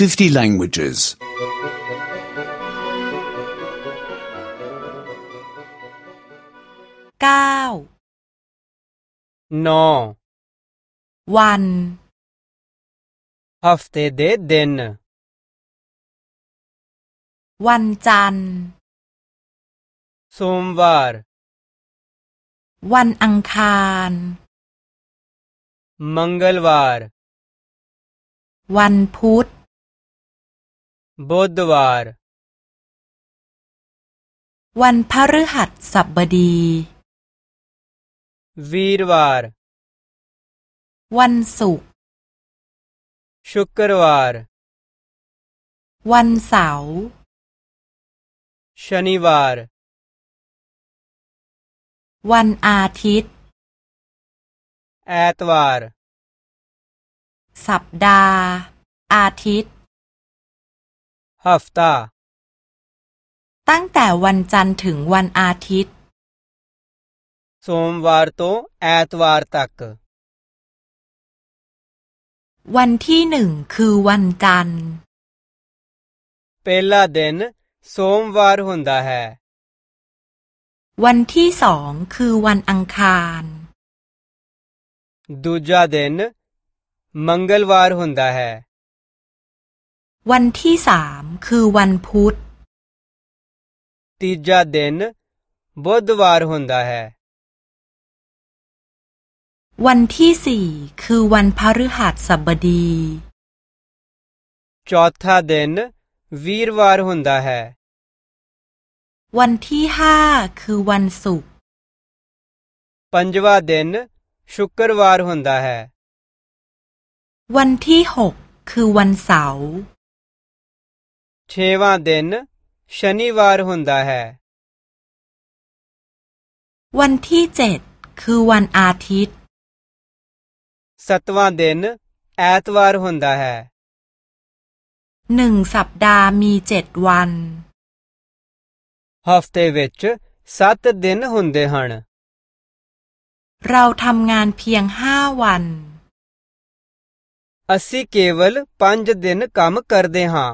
50 languages. 9 9 วัน haftede den. วันจันทร์วันอังคารวันพุธ बुधवार วันพฤหัสศบดี वीरवार วันศุกร์ शुक्रवार วันเสาร์ शनिवार วันอาทิตย์ ऐतवार สัปดาห์ อาทิตย์ hafta ตั้งแต่วันจันทร์ถึงวันอาทิตย์สุ सोमवार तो ऐतवार तक วันที่หนึ่งคือวันจันทร์เป पहला दिन सोमवार होता है วันที่สองคือวันอังคารดู दूजा दिन मंगलवार होता है วันที่สามคือวันพุธ ਤੀਜਾ ਦਿਨ ਬੁੱਧਵਾਰ ਹੁੰਦਾ ਹੈ วันที่สี่คือวันพฤหัสบดี ਚੌਥਾ ਦਿਨ ਵੀਰਵਾਰ ਹੁੰਦਾ ਹੈ วันที่ห้าคือวันศุกร์ ਪੰਜਵਾਂ ਦਿਨ ਸ਼ੁੱਕਰਵਾਰ ਹੁੰਦਾ ਹੈ วันที่หกคือวันเสาร์ ਛੇਵਾਂ ਦਿਨ ਸ਼ਨੀਵਾਰ ਹੁੰਦਾ ਹੈ วันที่เจ็ดคือวันอาทิตย์ ਸੱਤਵਾਂ ਦਿਨ ਐਤਵਾਰ ਹੁੰਦਾ ਹੈ หนึ่งสัปดาห์มีเจ็ดวัน ਹਫ਼ਤੇ ਵਿੱਚ 7 ਦਿਨ ਹੁੰਦੇ ਹਨ เราทำงานเพียงห้าวัน ਅਸੀਂ ਕੇਵਲ 5 ਦਿਨ ਕੰਮ ਕਰਦੇ ਹਾਂ